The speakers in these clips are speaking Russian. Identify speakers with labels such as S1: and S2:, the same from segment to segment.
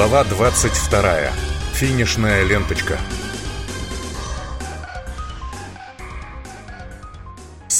S1: Глава 22. Финишная ленточка.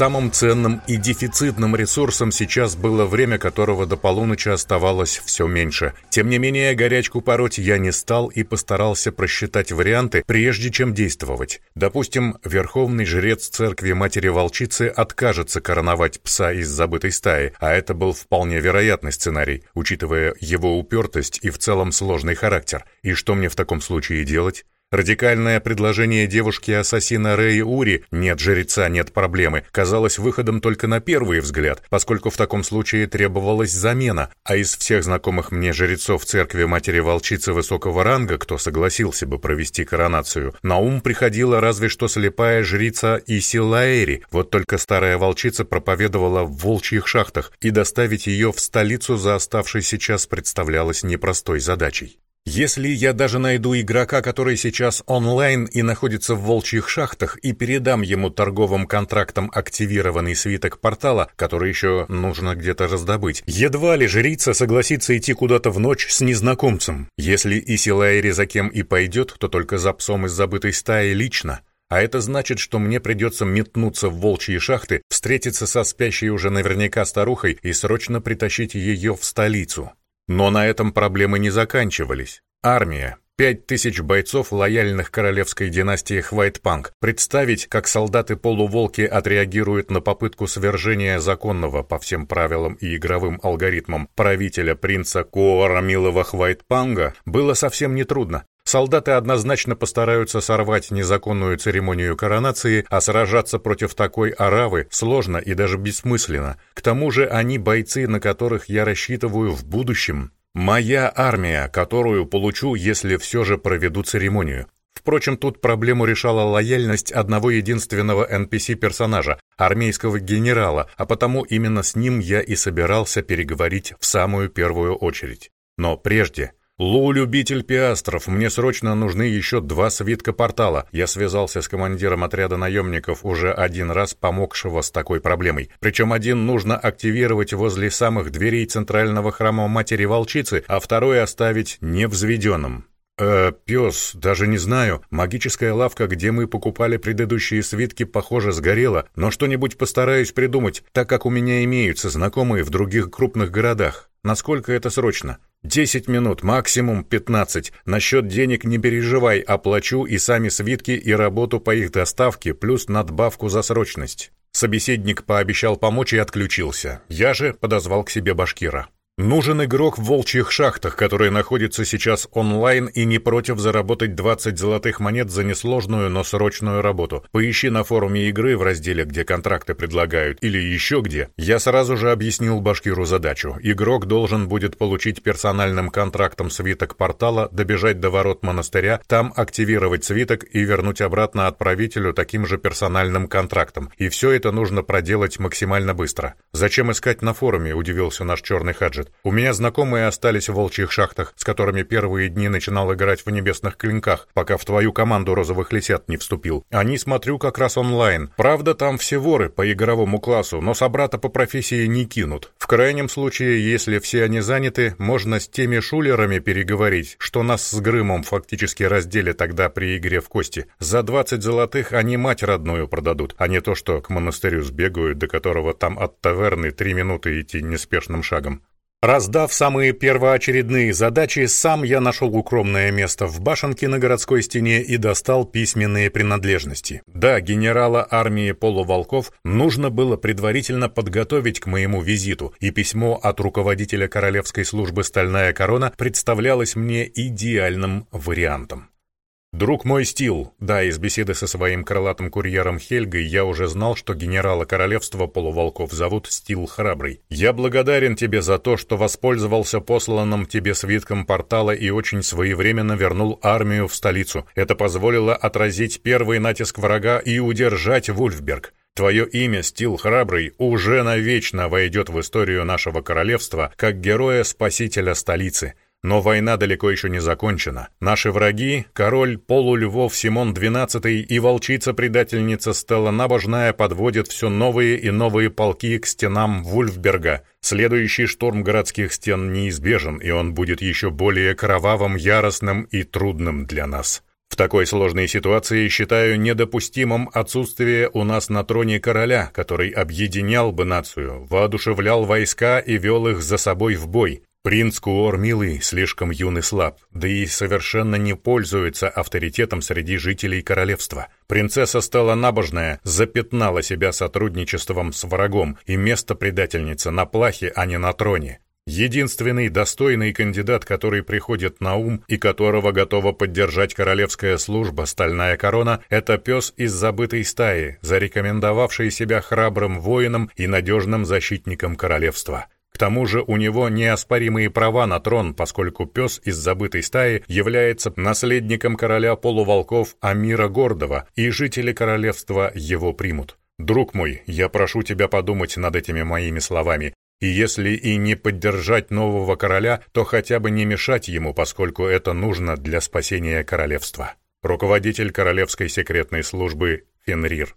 S1: Самым ценным и дефицитным ресурсом сейчас было время, которого до полуночи оставалось все меньше. Тем не менее, горячку пороть я не стал и постарался просчитать варианты, прежде чем действовать. Допустим, верховный жрец церкви Матери-Волчицы откажется короновать пса из забытой стаи, а это был вполне вероятный сценарий, учитывая его упертость и в целом сложный характер. И что мне в таком случае делать? Радикальное предложение девушки-ассасина Рэи Ури «нет жреца, нет проблемы» казалось выходом только на первый взгляд, поскольку в таком случае требовалась замена, а из всех знакомых мне жрецов церкви Матери-Волчицы высокого ранга, кто согласился бы провести коронацию, на ум приходила разве что слепая жрица Исилаэри, вот только старая волчица проповедовала в волчьих шахтах, и доставить ее в столицу за оставшийся час представлялось непростой задачей. Если я даже найду игрока, который сейчас онлайн и находится в волчьих шахтах, и передам ему торговым контрактом активированный свиток портала, который еще нужно где-то раздобыть, едва ли жрица согласится идти куда-то в ночь с незнакомцем. Если и Силаэри за кем и пойдет, то только за псом из забытой стаи лично. А это значит, что мне придется метнуться в волчьи шахты, встретиться со спящей уже наверняка старухой и срочно притащить ее в столицу. Но на этом проблемы не заканчивались. Армия, Пять тысяч бойцов, лояльных королевской династии Хвайтпанк. Представить, как солдаты-полуволки отреагируют на попытку свержения законного по всем правилам и игровым алгоритмам правителя принца Куарамилова Хвайтпанга, было совсем нетрудно. Солдаты однозначно постараются сорвать незаконную церемонию коронации, а сражаться против такой аравы сложно и даже бессмысленно. К тому же они бойцы, на которых я рассчитываю в будущем. Моя армия, которую получу, если все же проведу церемонию. Впрочем, тут проблему решала лояльность одного единственного NPC-персонажа, армейского генерала, а потому именно с ним я и собирался переговорить в самую первую очередь. Но прежде «Лу, любитель пиастров, мне срочно нужны еще два свитка портала». Я связался с командиром отряда наемников, уже один раз помогшего с такой проблемой. Причем один нужно активировать возле самых дверей центрального храма Матери-Волчицы, а второй оставить невзведенным. «Э, пес, даже не знаю. Магическая лавка, где мы покупали предыдущие свитки, похоже, сгорела, но что-нибудь постараюсь придумать, так как у меня имеются знакомые в других крупных городах. Насколько это срочно?» «Десять минут, максимум пятнадцать. Насчет денег не переживай, оплачу и сами свитки, и работу по их доставке, плюс надбавку за срочность». Собеседник пообещал помочь и отключился. Я же подозвал к себе башкира. Нужен игрок в волчьих шахтах, который находится сейчас онлайн и не против заработать 20 золотых монет за несложную, но срочную работу. Поищи на форуме игры в разделе, где контракты предлагают, или еще где. Я сразу же объяснил Башкиру задачу. Игрок должен будет получить персональным контрактом свиток портала, добежать до ворот монастыря, там активировать свиток и вернуть обратно отправителю таким же персональным контрактом. И все это нужно проделать максимально быстро. Зачем искать на форуме, удивился наш черный хаджет. У меня знакомые остались в волчьих шахтах, с которыми первые дни начинал играть в небесных клинках, пока в твою команду розовых лисят не вступил. Они, смотрю, как раз онлайн. Правда, там все воры по игровому классу, но собрата по профессии не кинут. В крайнем случае, если все они заняты, можно с теми шулерами переговорить, что нас с Грымом фактически раздели тогда при игре в кости. За 20 золотых они мать родную продадут, а не то, что к монастырю сбегают, до которого там от таверны три минуты идти неспешным шагом. Раздав самые первоочередные задачи, сам я нашел укромное место в башенке на городской стене и достал письменные принадлежности. Да, генерала армии полуволков нужно было предварительно подготовить к моему визиту, и письмо от руководителя королевской службы «Стальная корона» представлялось мне идеальным вариантом. «Друг мой Стил, да, из беседы со своим крылатым курьером Хельгой я уже знал, что генерала королевства полуволков зовут Стил Храбрый. Я благодарен тебе за то, что воспользовался посланным тебе свитком портала и очень своевременно вернул армию в столицу. Это позволило отразить первый натиск врага и удержать Вульфберг. Твое имя, Стил Храбрый, уже навечно войдет в историю нашего королевства как героя-спасителя столицы». Но война далеко еще не закончена. Наши враги, король полульвов Симон XII и волчица-предательница Стелла Набожная подводят все новые и новые полки к стенам Вульфберга. Следующий штурм городских стен неизбежен, и он будет еще более кровавым, яростным и трудным для нас. В такой сложной ситуации считаю недопустимым отсутствие у нас на троне короля, который объединял бы нацию, воодушевлял войска и вел их за собой в бой. Принц Куор милый, слишком юн и слаб, да и совершенно не пользуется авторитетом среди жителей королевства. Принцесса стала набожная, запятнала себя сотрудничеством с врагом, и место предательницы на плахе, а не на троне. Единственный достойный кандидат, который приходит на ум и которого готова поддержать королевская служба «Стальная корона», это пес из забытой стаи, зарекомендовавший себя храбрым воином и надежным защитником королевства. Тому же у него неоспоримые права на трон, поскольку пес из забытой стаи является наследником короля полуволков Амира Гордова, и жители королевства его примут. Друг мой, я прошу тебя подумать над этими моими словами, и если и не поддержать нового короля, то хотя бы не мешать ему, поскольку это нужно для спасения королевства. Руководитель королевской секретной службы Фенрир.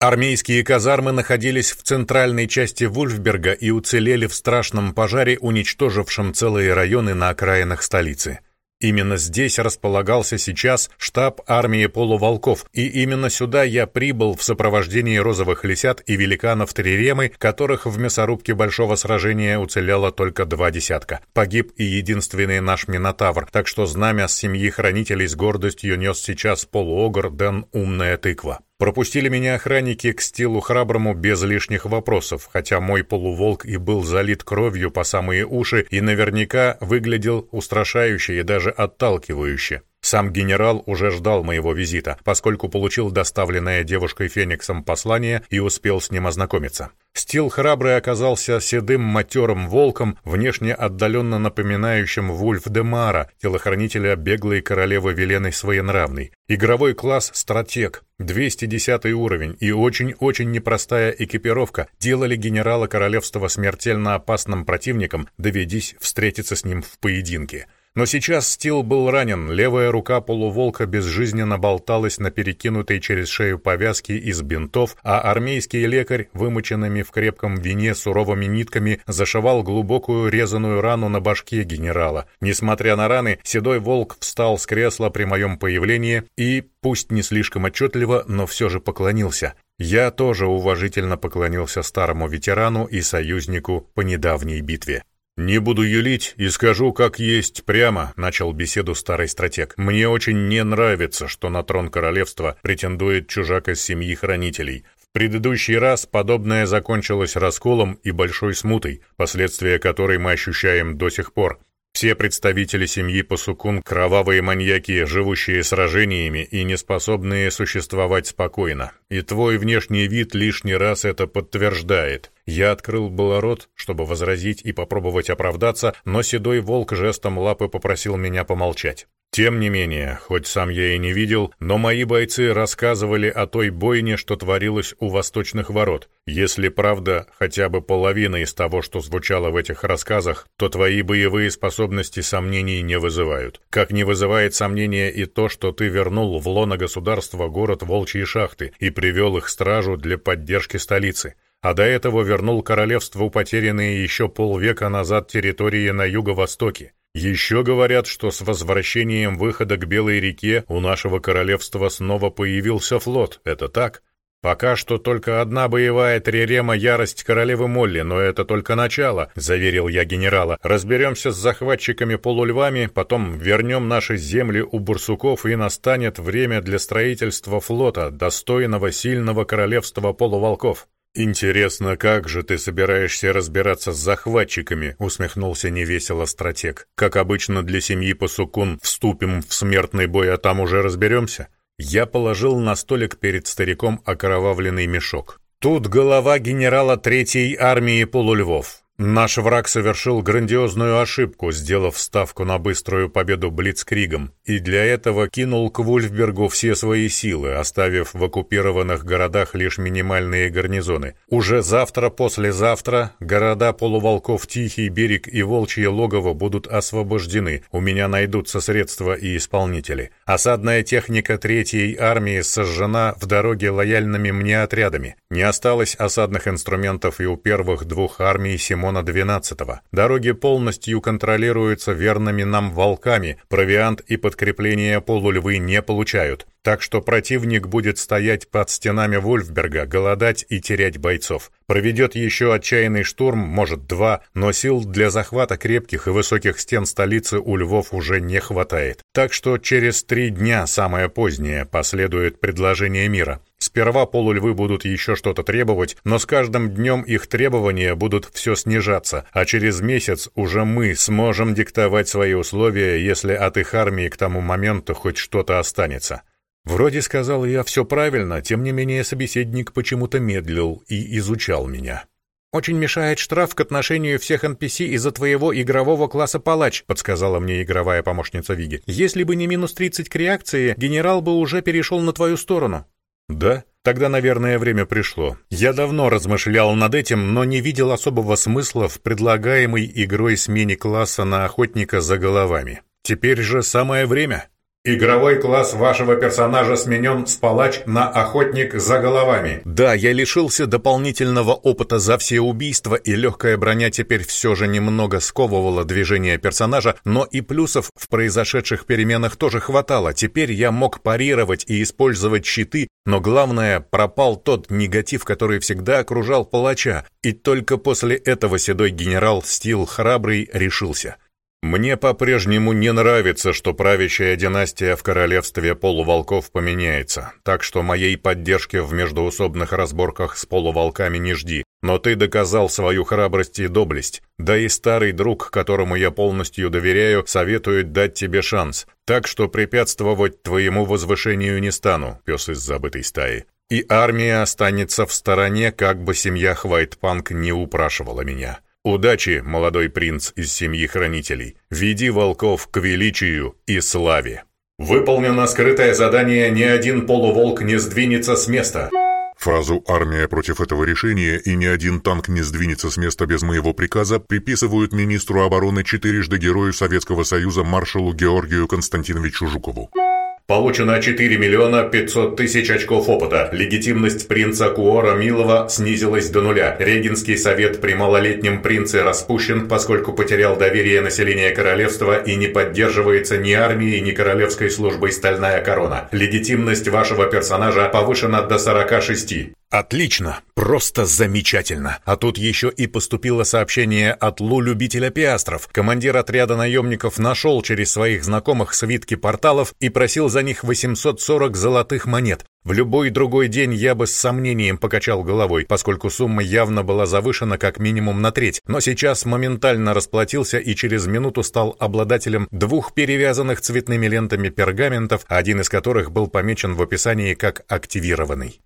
S1: Армейские казармы находились в центральной части Вульфберга и уцелели в страшном пожаре, уничтожившем целые районы на окраинах столицы. Именно здесь располагался сейчас штаб армии полуволков, и именно сюда я прибыл в сопровождении розовых лисят и великанов Триремы, которых в мясорубке большого сражения уцелело только два десятка. Погиб и единственный наш Минотавр, так что знамя семьи хранителей с гордостью нес сейчас полуогр Дэн Умная Тыква. Пропустили меня охранники к стилу храброму без лишних вопросов, хотя мой полуволк и был залит кровью по самые уши и наверняка выглядел устрашающе и даже отталкивающе. Сам генерал уже ждал моего визита, поскольку получил доставленное девушкой Фениксом послание и успел с ним ознакомиться. Стил храбрый оказался седым матерым волком, внешне отдаленно напоминающим Вульф де Мара, телохранителя беглой королевы Велены Своенравной. Игровой класс «Стратег», 210 уровень и очень-очень непростая экипировка делали генерала королевства смертельно опасным противником, доведись встретиться с ним в поединке. Но сейчас Стил был ранен, левая рука полуволка безжизненно болталась на перекинутой через шею повязке из бинтов, а армейский лекарь, вымоченными в крепком вине суровыми нитками, зашивал глубокую резаную рану на башке генерала. Несмотря на раны, седой волк встал с кресла при моем появлении и, пусть не слишком отчетливо, но все же поклонился. Я тоже уважительно поклонился старому ветерану и союзнику по недавней битве. «Не буду юлить и скажу, как есть прямо», — начал беседу старый стратег. «Мне очень не нравится, что на трон королевства претендует чужак из семьи хранителей. В предыдущий раз подобное закончилось расколом и большой смутой, последствия которой мы ощущаем до сих пор. Все представители семьи Пасукун – кровавые маньяки, живущие сражениями и не способные существовать спокойно. И твой внешний вид лишний раз это подтверждает. Я открыл было рот, чтобы возразить и попробовать оправдаться, но седой волк жестом лапы попросил меня помолчать. Тем не менее, хоть сам я и не видел, но мои бойцы рассказывали о той бойне, что творилось у восточных ворот. Если правда хотя бы половина из того, что звучало в этих рассказах, то твои боевые способности сомнений не вызывают. Как не вызывает сомнения и то, что ты вернул в лоно государства город Волчьи шахты и привел их стражу для поддержки столицы а до этого вернул королевству потерянные еще полвека назад территории на юго-востоке. Еще говорят, что с возвращением выхода к Белой реке у нашего королевства снова появился флот. Это так? «Пока что только одна боевая трирема ярость королевы Молли, но это только начало», — заверил я генерала. «Разберемся с захватчиками-полульвами, потом вернем наши земли у бурсуков, и настанет время для строительства флота, достойного сильного королевства полуволков». «Интересно, как же ты собираешься разбираться с захватчиками?» — усмехнулся невесело стратег. «Как обычно для семьи Пасукун вступим в смертный бой, а там уже разберемся?» Я положил на столик перед стариком окровавленный мешок. Тут голова генерала Третьей армии полульвов. Наш враг совершил грандиозную ошибку, сделав ставку на быструю победу Блицкригом, и для этого кинул к Вульфбергу все свои силы, оставив в оккупированных городах лишь минимальные гарнизоны. Уже завтра-послезавтра города полуволков Тихий берег и Волчье логово будут освобождены, у меня найдутся средства и исполнители. Осадная техника Третьей армии сожжена в дороге лояльными мне отрядами. Не осталось осадных инструментов и у первых двух армий Симона Симона XII. Дороги полностью контролируются верными нам волками, провиант и подкрепление полульвы не получают. Так что противник будет стоять под стенами Вольфберга, голодать и терять бойцов. Проведет еще отчаянный штурм, может два, но сил для захвата крепких и высоких стен столицы у львов уже не хватает. Так что через три дня, самое позднее, последует предложение мира. Сперва полульвы будут еще что-то требовать, но с каждым днем их требования будут все снижаться, а через месяц уже мы сможем диктовать свои условия, если от их армии к тому моменту хоть что-то останется. Вроде сказал я все правильно, тем не менее собеседник почему-то медлил и изучал меня. «Очень мешает штраф к отношению всех NPC из-за твоего игрового класса палач», подсказала мне игровая помощница Виги. «Если бы не минус 30 к реакции, генерал бы уже перешел на твою сторону». «Да? Тогда, наверное, время пришло. Я давно размышлял над этим, но не видел особого смысла в предлагаемой игрой смене класса на охотника за головами. Теперь же самое время». Игровой класс вашего персонажа сменен с палач на охотник за головами. Да, я лишился дополнительного опыта за все убийства, и легкая броня теперь все же немного сковывала движение персонажа, но и плюсов в произошедших переменах тоже хватало. Теперь я мог парировать и использовать щиты, но главное, пропал тот негатив, который всегда окружал палача, и только после этого седой генерал Стил Храбрый решился — мне по-прежнему не нравится, что правящая династия в королевстве полуволков поменяется, так что моей поддержки в междоусобных разборках с полуволками не жди. Но ты доказал свою храбрость и доблесть. Да и старый друг, которому я полностью доверяю, советует дать тебе шанс. Так что препятствовать твоему возвышению не стану, пес из забытой стаи. И армия останется в стороне, как бы семья Хвайтпанк не упрашивала меня. Удачи, молодой принц из семьи хранителей. Веди волков к величию и славе. Выполнено скрытое задание «Ни один полуволк не сдвинется с места».
S2: Фразу «армия против этого решения» и «ни один танк не сдвинется с места без моего приказа» приписывают министру обороны четырежды Герою Советского Союза маршалу Георгию Константиновичу Жукову.
S1: Получено 4 миллиона 500 тысяч очков опыта. Легитимность принца Куора Милова снизилась до нуля. Регенский совет при малолетнем принце распущен, поскольку потерял доверие населения королевства и не поддерживается ни армией, ни королевской службой «Стальная корона». Легитимность вашего персонажа повышена до 46. Отлично, просто замечательно. А тут еще и поступило сообщение от Лу любителя пиастров. Командир отряда наемников нашел через своих знакомых свитки порталов и просил за них 840 золотых монет. В любой другой день я бы с сомнением покачал головой, поскольку сумма явно была завышена как минимум на треть, но сейчас моментально расплатился и через минуту стал обладателем двух перевязанных цветными лентами пергаментов, один из которых был помечен в описании как «активированный».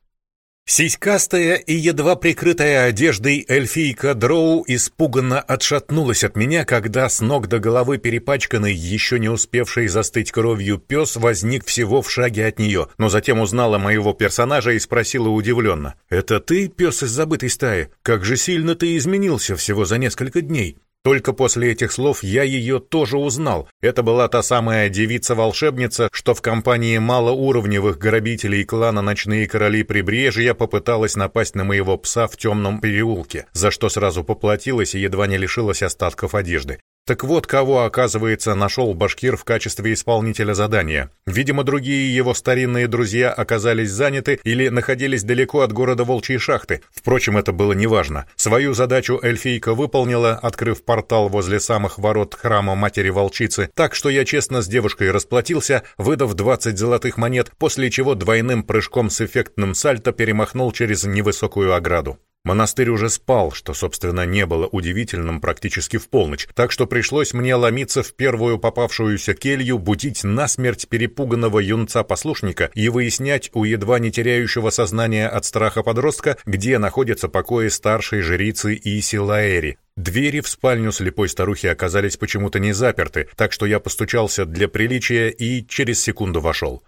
S1: Сиськастая и едва прикрытая одеждой эльфийка Дроу испуганно отшатнулась от меня, когда с ног до головы перепачканный, еще не успевший застыть кровью пес возник всего в шаге от нее, но затем узнала моего персонажа и спросила удивленно. «Это ты, пес из забытой стаи? Как же сильно ты изменился всего за несколько дней?» Только после этих слов я ее тоже узнал. Это была та самая девица-волшебница, что в компании малоуровневых грабителей клана «Ночные короли прибрежья» попыталась напасть на моего пса в темном переулке, за что сразу поплатилась и едва не лишилась остатков одежды. Так вот, кого, оказывается, нашел Башкир в качестве исполнителя задания. Видимо, другие его старинные друзья оказались заняты или находились далеко от города Волчьей шахты. Впрочем, это было неважно. Свою задачу эльфийка выполнила, открыв портал возле самых ворот храма Матери-Волчицы, так что я честно с девушкой расплатился, выдав 20 золотых монет, после чего двойным прыжком с эффектным сальто перемахнул через невысокую ограду. Монастырь уже спал, что, собственно, не было удивительным практически в полночь, так что пришлось мне ломиться в первую попавшуюся келью, будить насмерть перепуганного юнца-послушника и выяснять у едва не теряющего сознания от страха подростка, где находятся покои старшей жрицы Иси Лаэри. Двери в спальню слепой старухи оказались почему-то не заперты, так что я постучался для приличия и через секунду вошел.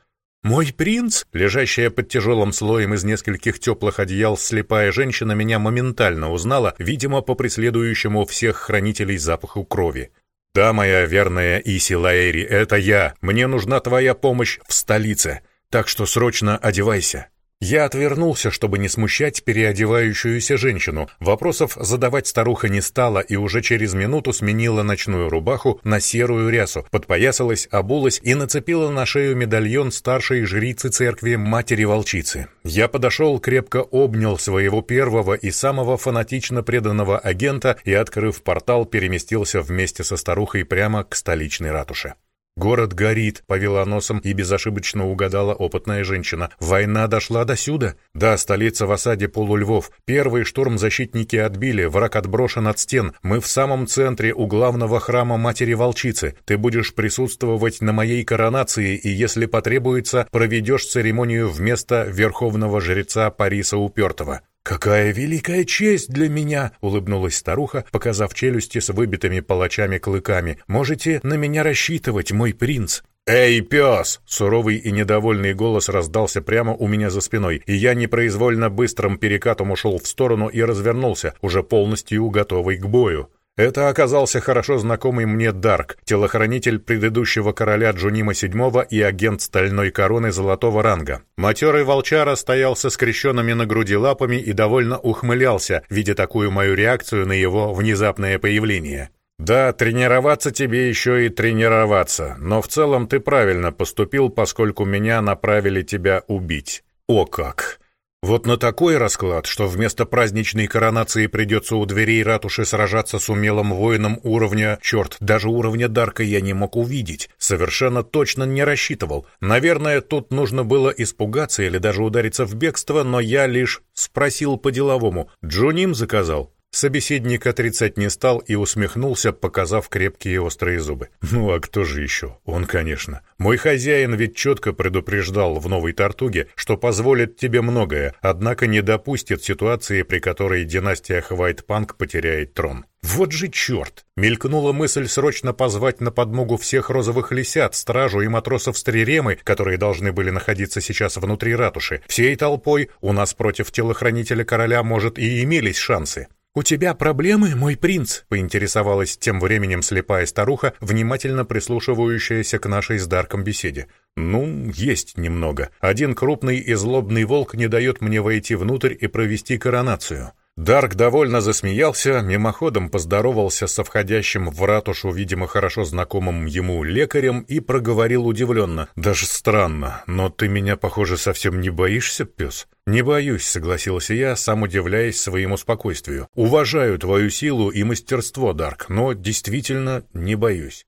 S1: «Мой принц?» Лежащая под тяжелым слоем из нескольких теплых одеял слепая женщина меня моментально узнала, видимо, по преследующему всех хранителей запаху крови. «Да, моя верная Иси Лаэри, это я. Мне нужна твоя помощь в столице. Так что срочно одевайся». Я отвернулся, чтобы не смущать переодевающуюся женщину. Вопросов задавать старуха не стала и уже через минуту сменила ночную рубаху на серую рясу, подпоясалась, обулась и нацепила на шею медальон старшей жрицы церкви Матери-Волчицы. Я подошел, крепко обнял своего первого и самого фанатично преданного агента и, открыв портал, переместился вместе со старухой прямо к столичной ратуше. «Город горит», — повела носом и безошибочно угадала опытная женщина. «Война дошла до сюда?» «Да, столица в осаде полульвов. Первый штурм защитники отбили, враг отброшен от стен. Мы в самом центре у главного храма Матери-Волчицы. Ты будешь присутствовать на моей коронации и, если потребуется, проведешь церемонию вместо верховного жреца Париса Упертого». «Какая великая честь для меня!» — улыбнулась старуха, показав челюсти с выбитыми палачами клыками. «Можете на меня рассчитывать, мой принц!» «Эй, пес!» — суровый и недовольный голос раздался прямо у меня за спиной, и я непроизвольно быстрым перекатом ушел в сторону и развернулся, уже полностью готовый к бою. Это оказался хорошо знакомый мне Дарк, телохранитель предыдущего короля Джунима VII и агент стальной короны золотого ранга. Матерый волчара стоял со скрещенными на груди лапами и довольно ухмылялся, видя такую мою реакцию на его внезапное появление. «Да, тренироваться тебе еще и тренироваться, но в целом ты правильно поступил, поскольку меня направили тебя убить». «О как!» Вот на такой расклад, что вместо праздничной коронации придется у дверей ратуши сражаться с умелым воином уровня, черт, даже уровня Дарка я не мог увидеть, совершенно точно не рассчитывал. Наверное, тут нужно было испугаться или даже удариться в бегство, но я лишь спросил по-деловому. Джуним заказал? Собеседник отрицать не стал и усмехнулся, показав крепкие острые зубы. «Ну а кто же еще? Он, конечно. Мой хозяин ведь четко предупреждал в новой Тартуге, что позволит тебе многое, однако не допустит ситуации, при которой династия Хвайтпанк потеряет трон». «Вот же черт!» Мелькнула мысль срочно позвать на подмогу всех розовых лисят, стражу и матросов Стриремы, которые должны были находиться сейчас внутри ратуши. Всей толпой у нас против телохранителя короля, может, и имелись шансы. «У тебя проблемы, мой принц?» — поинтересовалась тем временем слепая старуха, внимательно прислушивающаяся к нашей с Дарком беседе. «Ну, есть немного. Один крупный и злобный волк не дает мне войти внутрь и провести коронацию». Дарк довольно засмеялся, мимоходом поздоровался со входящим в ратушу, видимо, хорошо знакомым ему лекарем и проговорил удивленно. «Даже странно, но ты меня, похоже, совсем не боишься, пес?» «Не боюсь», — согласился я, сам удивляясь своему спокойствию. «Уважаю твою силу и мастерство, Дарк, но действительно не боюсь».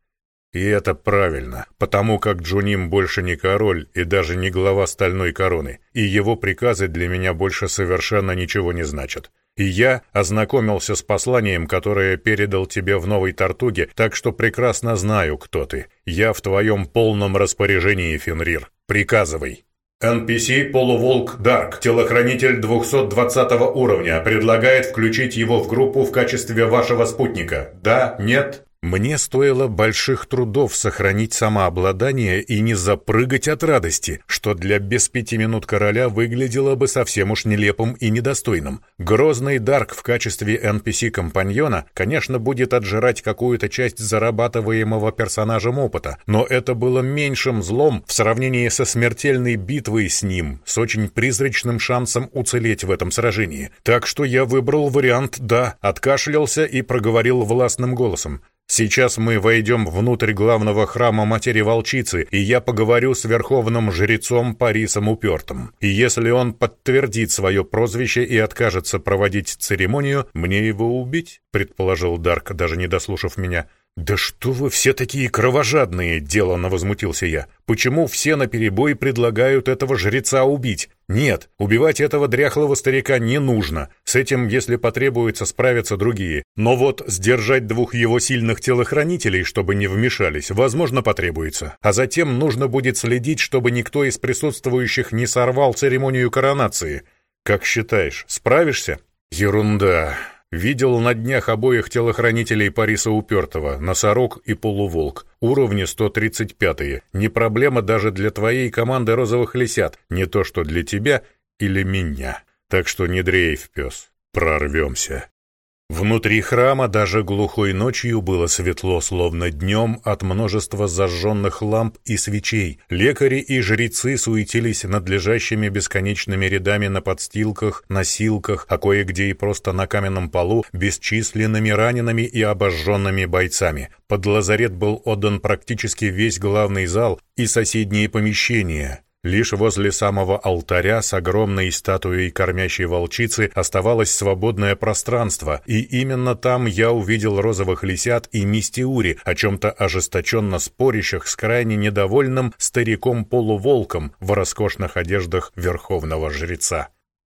S1: И это правильно, потому как Джуним больше не король и даже не глава стальной короны, и его приказы для меня больше совершенно ничего не значат. И я ознакомился с посланием, которое передал тебе в Новой Тартуге, так что прекрасно знаю, кто ты. Я в твоем полном распоряжении, Фенрир. Приказывай». NPC Полуволк Дарк, телохранитель 220 уровня, предлагает включить его в группу в качестве вашего спутника. Да? Нет? Мне стоило больших трудов сохранить самообладание и не запрыгать от радости, что для без пяти минут короля выглядело бы совсем уж нелепым и недостойным. Грозный Дарк в качестве NPC-компаньона, конечно, будет отжирать какую-то часть зарабатываемого персонажем опыта, но это было меньшим злом в сравнении со смертельной битвой с ним, с очень призрачным шансом уцелеть в этом сражении. Так что я выбрал вариант «да», откашлялся и проговорил властным голосом. Сейчас мы войдем внутрь главного храма Матери-Волчицы, и я поговорю с верховным жрецом Парисом Упертым. И если он подтвердит свое прозвище и откажется проводить церемонию, мне его убить?» — предположил Дарк, даже не дослушав меня. «Да что вы все такие кровожадные!» — деланно возмутился я. «Почему все наперебой предлагают этого жреца убить? Нет, убивать этого дряхлого старика не нужно. С этим, если потребуется, справятся другие. Но вот сдержать двух его сильных телохранителей, чтобы не вмешались, возможно, потребуется. А затем нужно будет следить, чтобы никто из присутствующих не сорвал церемонию коронации. Как считаешь, справишься?» «Ерунда!» Видел на днях обоих телохранителей Париса Упертого, Носорог и Полуволк, уровни 135-е. Не проблема даже для твоей команды розовых лисят, не то что для тебя или меня. Так что не дрейф, пес, прорвемся. Внутри храма даже глухой ночью было светло, словно днем от множества зажженных ламп и свечей. Лекари и жрецы суетились над лежащими бесконечными рядами на подстилках, носилках, а кое-где и просто на каменном полу, бесчисленными ранеными и обожженными бойцами. Под лазарет был отдан практически весь главный зал и соседние помещения. Лишь возле самого алтаря с огромной статуей кормящей волчицы оставалось свободное пространство, и именно там я увидел розовых лисят и мистиури, о чем-то ожесточенно спорящих с крайне недовольным стариком-полуволком в роскошных одеждах верховного жреца.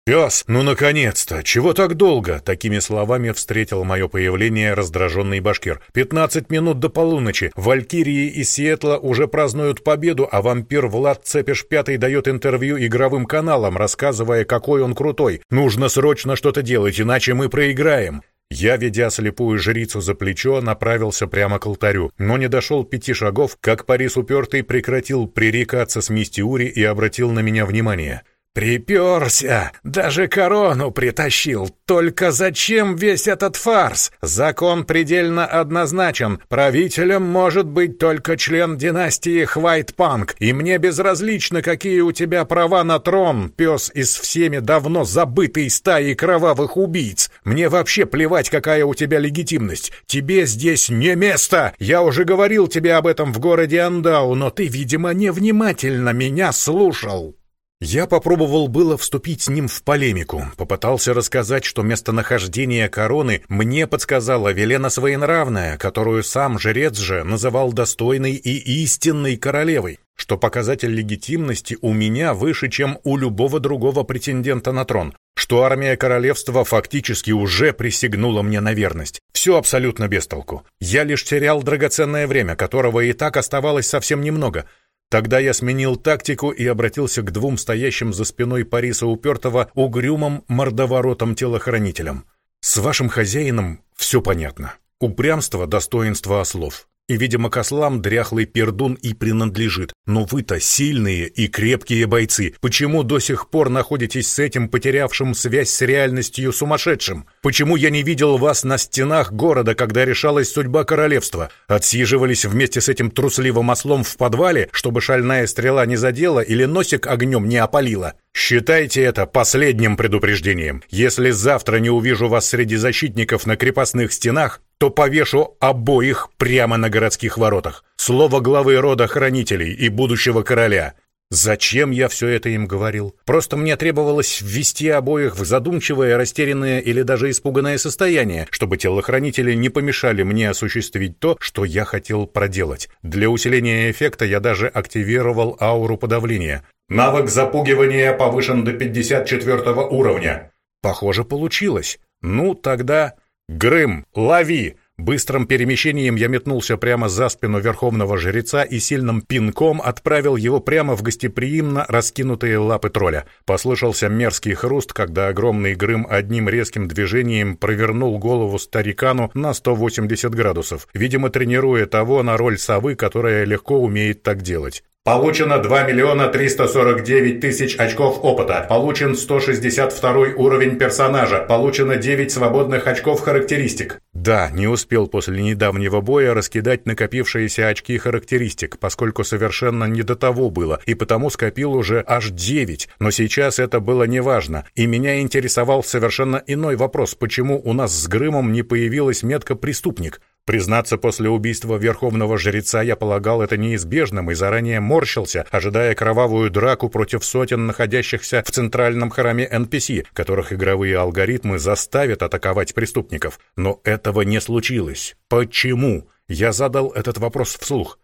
S1: «Пес, ну наконец-то! Чего так долго?» Такими словами встретил мое появление раздраженный башкир. «Пятнадцать минут до полуночи. Валькирии из Сиэтла уже празднуют победу, а вампир Влад Цепиш Пятый дает интервью игровым каналам, рассказывая, какой он крутой. Нужно срочно что-то делать, иначе мы проиграем». Я, ведя слепую жрицу за плечо, направился прямо к алтарю, но не дошел пяти шагов, как Парис упертый прекратил пререкаться с Мистиури и обратил на меня внимание — «Приперся! Даже корону притащил! Только зачем весь этот фарс? Закон предельно однозначен. Правителем может быть только член династии Хвайтпанк, и мне безразлично, какие у тебя права на трон, пес из всеми давно забытой стаи кровавых убийц. Мне вообще плевать, какая у тебя легитимность. Тебе здесь не место! Я уже говорил тебе об этом в городе Андау, но ты, видимо, невнимательно меня слушал». Я попробовал было вступить с ним в полемику, попытался рассказать, что местонахождение короны мне подсказала Велена Своенравная, которую сам жрец же называл достойной и истинной королевой, что показатель легитимности у меня выше, чем у любого другого претендента на трон, что армия королевства фактически уже присягнула мне на верность. Все абсолютно без толку. Я лишь терял драгоценное время, которого и так оставалось совсем немного — Тогда я сменил тактику и обратился к двум стоящим за спиной Париса упертого угрюмым мордоворотом-телохранителям. «С вашим хозяином все понятно. Упрямство — достоинство ослов. И, видимо, кослам дряхлый пердун и принадлежит. Но вы-то сильные и крепкие бойцы. Почему до сих пор находитесь с этим потерявшим связь с реальностью сумасшедшим? Почему я не видел вас на стенах города, когда решалась судьба королевства? Отсиживались вместе с этим трусливым ослом в подвале, чтобы шальная стрела не задела или носик огнем не опалила? Считайте это последним предупреждением. Если завтра не увижу вас среди защитников на крепостных стенах, то повешу обоих прямо на городских воротах. Слово главы рода хранителей и будущего короля. Зачем я все это им говорил? Просто мне требовалось ввести обоих в задумчивое, растерянное или даже испуганное состояние, чтобы телохранители не помешали мне осуществить то, что я хотел проделать. Для усиления эффекта я даже активировал ауру подавления. Навык запугивания повышен до 54 уровня. Похоже, получилось. Ну, тогда... «Грым, лови!» Быстрым перемещением я метнулся прямо за спину верховного жреца и сильным пинком отправил его прямо в гостеприимно раскинутые лапы тролля. Послышался мерзкий хруст, когда огромный Грым одним резким движением провернул голову старикану на 180 градусов, видимо, тренируя того на роль совы, которая легко умеет так делать.
S3: Получено 2 миллиона 349 тысяч очков опыта. Получен 162 уровень персонажа. Получено 9 свободных очков характеристик.
S1: Да, не успел после недавнего боя раскидать накопившиеся очки характеристик, поскольку совершенно не до того было, и потому скопил уже аж 9. Но сейчас это было неважно, и меня интересовал совершенно иной вопрос, почему у нас с Грымом не появилась метка «преступник». Признаться, после убийства верховного жреца я полагал это неизбежным и заранее морщился, ожидая кровавую драку против сотен находящихся в центральном храме NPC, которых игровые алгоритмы заставят атаковать преступников. Но этого не случилось. Почему? Я задал этот вопрос вслух.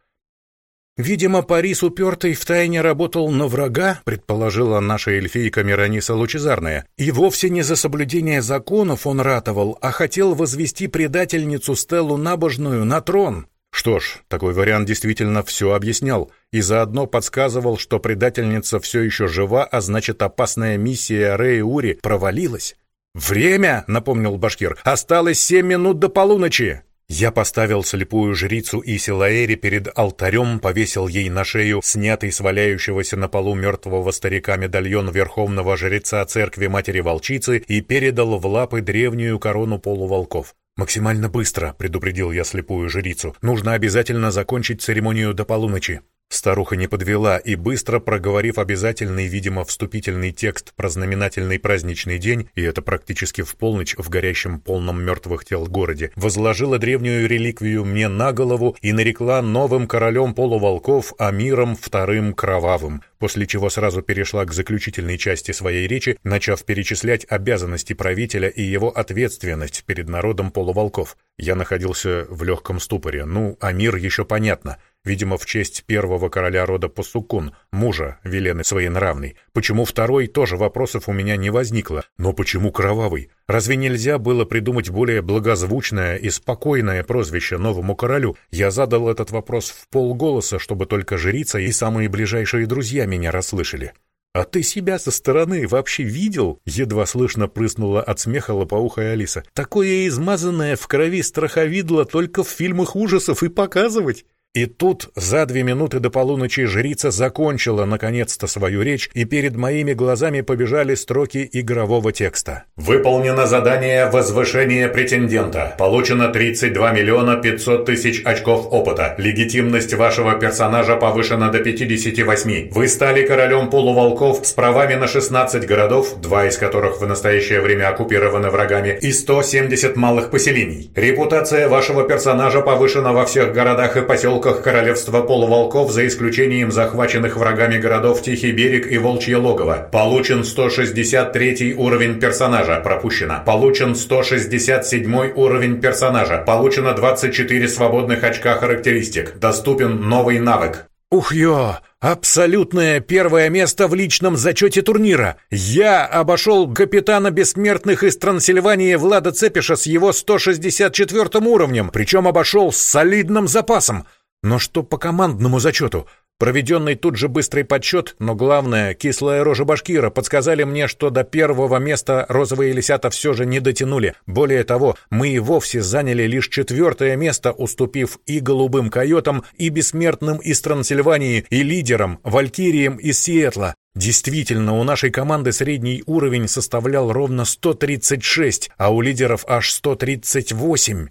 S1: «Видимо, Парис упертый втайне работал на врага», предположила наша эльфийка Мирониса Лучезарная. «И вовсе не за соблюдение законов он ратовал, а хотел возвести предательницу Стеллу Набожную на трон». Что ж, такой вариант действительно все объяснял и заодно подсказывал, что предательница все еще жива, а значит опасная миссия Рэй Ури провалилась. «Время!» — напомнил Башкир. «Осталось семь минут до полуночи!» Я поставил слепую жрицу Исилаэри перед алтарем, повесил ей на шею снятый с валяющегося на полу мертвого старика медальон верховного жреца церкви Матери-Волчицы и передал в лапы древнюю корону полуволков. «Максимально быстро», — предупредил я слепую жрицу. «Нужно обязательно закончить церемонию до полуночи». Старуха не подвела и, быстро проговорив обязательный, видимо, вступительный текст про знаменательный праздничный день, и это практически в полночь в горящем полном мертвых тел городе, возложила древнюю реликвию мне на голову и нарекла новым королем полуволков Амиром Вторым Кровавым, после чего сразу перешла к заключительной части своей речи, начав перечислять обязанности правителя и его ответственность перед народом полуволков. Я находился в легком ступоре. Ну, Амир еще понятно — видимо, в честь первого короля рода Пасукун, мужа Велены Своенравной. Почему второй, тоже вопросов у меня не возникло. Но почему кровавый? Разве нельзя было придумать более благозвучное и спокойное прозвище новому королю? Я задал этот вопрос в полголоса, чтобы только жрица и самые ближайшие друзья меня расслышали. «А ты себя со стороны вообще видел?» Едва слышно прыснула от смеха лопоухая Алиса. «Такое измазанное в крови страховидло только в фильмах ужасов и показывать!» И тут, за две минуты до полуночи, жрица закончила наконец-то свою речь, и перед моими глазами побежали строки игрового текста.
S3: «Выполнено задание возвышения претендента. Получено 32 миллиона 500 тысяч очков опыта. Легитимность вашего персонажа повышена до 58. Вы стали королем полуволков с правами на 16 городов, два из которых в настоящее время оккупированы врагами, и 170 малых поселений. Репутация вашего персонажа повышена во всех городах и поселках поселках королевства полуволков за исключением захваченных врагами городов Тихий берег и Волчье логово. Получен 163 уровень персонажа. Пропущено. Получен 167 уровень персонажа. Получено 24 свободных очка характеристик. Доступен новый навык.
S1: Ух ё! Абсолютное первое место в личном зачете турнира. Я обошел капитана бессмертных из Трансильвании Влада Цепиша с его 164 уровнем, причем обошел с солидным запасом. Но что по командному зачету? Проведенный тут же быстрый подсчет, но главное, кислая рожа башкира подсказали мне, что до первого места розовые лисята все же не дотянули. Более того, мы и вовсе заняли лишь четвертое место, уступив и голубым койотам, и бессмертным из Трансильвании, и лидерам, валькириям из Сиэтла. Действительно, у нашей команды средний уровень составлял ровно 136, а у лидеров аж 138.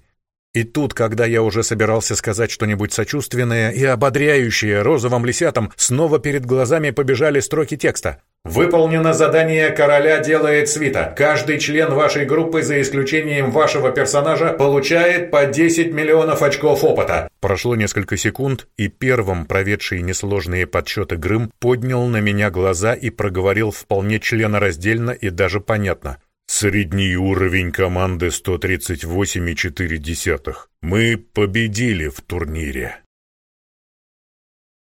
S1: И тут, когда я уже собирался сказать что-нибудь сочувственное и ободряющее розовым лисятам, снова перед глазами побежали строки текста.
S3: Выполнено задание «Короля делает свита». Каждый член вашей группы, за исключением вашего персонажа, получает по 10 миллионов очков опыта.
S1: Прошло несколько секунд, и первым проведший несложные подсчеты Грым поднял на меня глаза и проговорил вполне членораздельно и даже понятно. Средний уровень команды 138,4. Мы победили в турнире.